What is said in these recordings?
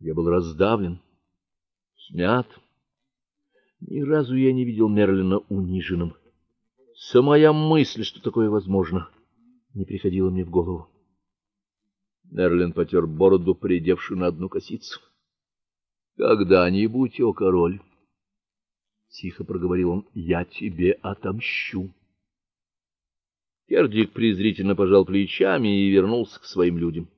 Я был раздавлен, смят. Ни разу я не видел Мерлина униженным. Самая мысль, что такое возможно, не приходила мне в голову. Мерлин потер бороду, придевшую на одну косицу. Когда-нибудь, о король, тихо проговорил он, я тебе отомщу. Кердик презрительно пожал плечами и вернулся к своим людям.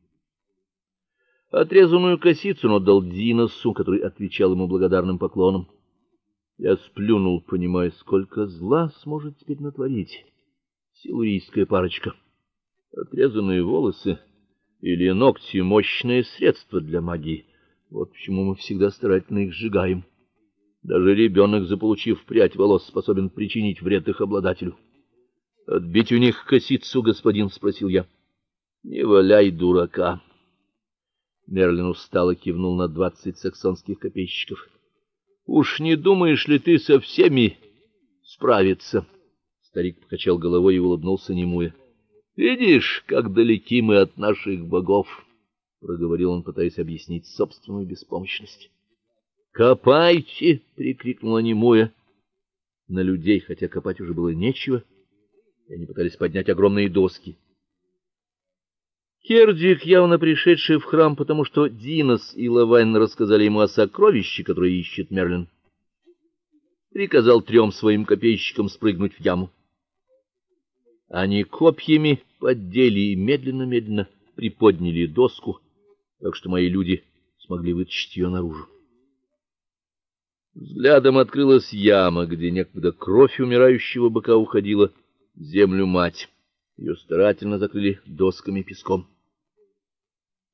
Отрезанную косицу он отдал Диносу, который отвечал ему благодарным поклоном. Я сплюнул, понимая, сколько зла сможет теперь натворить силурийская парочка. Отрезанные волосы или ногти мощное средство для магии. Вот почему мы всегда старательно их сжигаем. Даже ребенок, заполучив прядь волос, способен причинить вред их обладателю. Отбить у них косицу, господин, спросил я. Не валяй дурака. Мерлин устало кивнул на двадцать саксонских копейщиков. Уж не думаешь ли ты со всеми справиться? Старик покачал головой и улыбнулся немуя. Видишь, как далеки мы от наших богов, проговорил он, пытаясь объяснить собственную беспомощность. Копайте, прикрикнула немуя на людей, хотя копать уже было нечего, и они пытались поднять огромные доски. Кердик, явно пришедший в храм, потому что Динос и Лавайн рассказали ему о сокровище, которое ищет Мерлин, приказал трем своим копейщикам спрыгнуть в яму. Они копьями поддели и медленно-медленно приподняли доску, так что мои люди смогли вытащить ее наружу. Взглядом открылась яма, где некогда кровь умирающего быка уходила в землю мать. Ее старательно закрыли досками песком.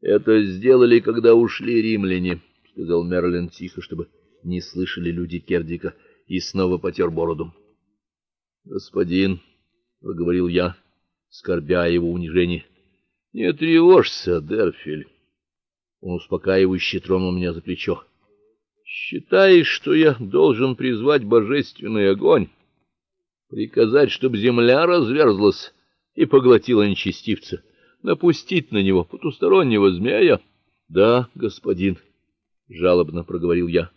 Это сделали, когда ушли римляне, сказал Мерлин тихо, чтобы не слышали люди Кердика, и снова потер бороду. Господин, проговорил я, скорбя его унижение. Не тревожься, Дерфель. Он успокаивающе тронул меня за плечо. Считаешь, что я должен призвать божественный огонь, приказать, чтобы земля разверзлась и поглотила нечестивца, напустить на него потустороннего змея? Да, господин, жалобно проговорил я.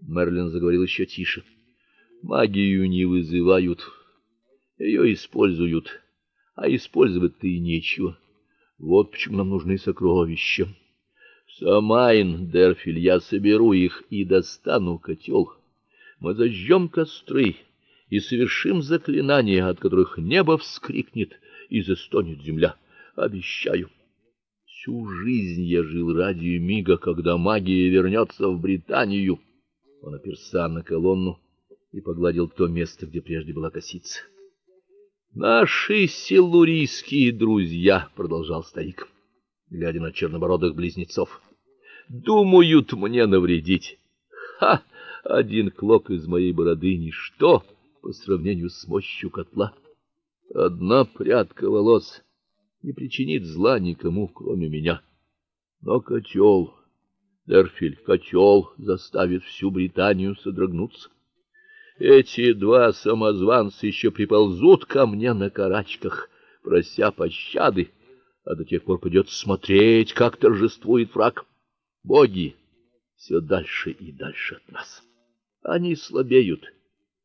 Мерлин заговорил еще тише. Магию не вызывают, ее используют, а использовать-то и нечего. Вот почему нам нужны сокровища. Самайн, Дерфиль, я соберу их и достану котел. Мы зажжем костры и совершим заклинания, от которых небо вскрикнет и застонет земля. Обещаю. Всю жизнь я жил ради мига, когда магия вернется в Британию. Он оперся на колонну и погладил то место, где прежде была косица. Наши силурийские друзья, продолжал старик, глядя на чернобородых близнецов. Думают мне навредить. Ха, один клок из моей бороды ничто по сравнению с мощью котла. Одна прядка волос не причинит зла никому, кроме меня. Но котел, Дерфиль, котел заставит всю Британию содрогнуться. Эти два самозванца еще приползут ко мне на карачках, прося пощады, а до тех пор придется смотреть, как торжествует враг. Боги все дальше и дальше от нас. Они слабеют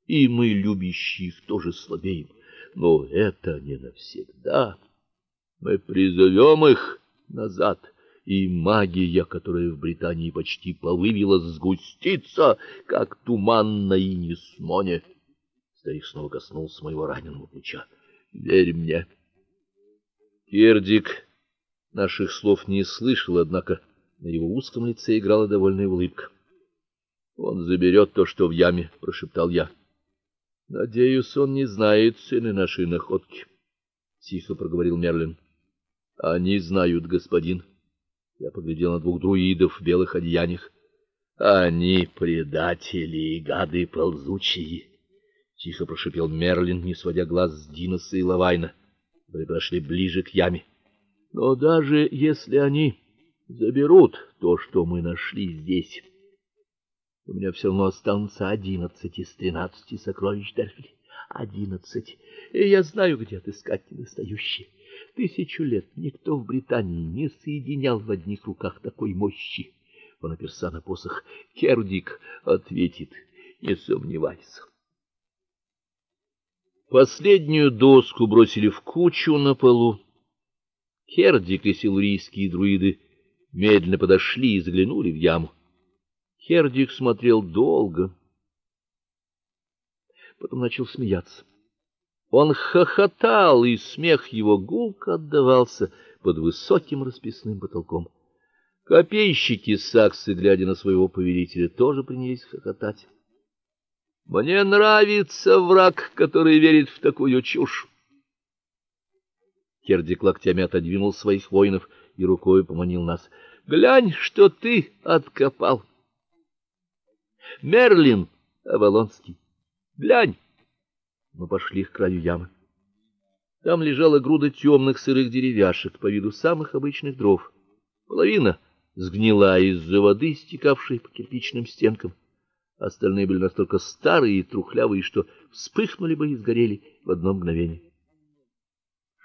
и мы, любящие их, тоже слабеем. Но это не навсегда. Мы призовем их назад, и магия, которая в Британии почти повывела, сгустится, как туман на Инисмоне. Старик снова коснулся моего раненого плеча. Верь мне. Кердик наших слов не слышал, однако на его узком лице играла довольная улыбка. Он заберет то, что в яме, прошептал я. Надеюсь, он не знает цены нашей находки, тихо проговорил Мерлин. Они знают, господин. Я поглядел на двух друидов в белых одеяниях. Они предатели и гады ползучие, тихо прошипел Мерлин, не сводя глаз с Диноса и Лавайна, которые подошли ближе к яме. Но даже если они заберут то, что мы нашли здесь, у меня все равно останутся одиннадцать из тринадцати сокровищ Дельфи. Одиннадцать. И я знаю, где отыскать недостающие. Тысячу лет никто в Британии не соединял в одних руках такой мощи. Он оперся на посох. Кердик ответит, не сомневайся. Последнюю доску бросили в кучу на полу. Кердик и силурийские друиды медленно подошли и заглянули в яму. Кердик смотрел долго, потом начал смеяться. Он хохотал, и смех его гулко отдавался под высоким расписным потолком. Копейщики саксы, глядя на своего повелителя, тоже принялись хохотать. Мне нравится враг, который верит в такую чушь. Кердик локтями отодвинул своих воинов и рукой поманил нас. Глянь, что ты откопал. Мерлин Авалонский. Глянь. Мы пошли к краю ямы. Там лежала груда темных сырых деревяшек по виду самых обычных дров. Половина сгнила из-за воды, стекавшей по кирпичным стенкам. Остальные были настолько старые и трухлявые, что вспыхнули бы и сгорели в одно мгновение.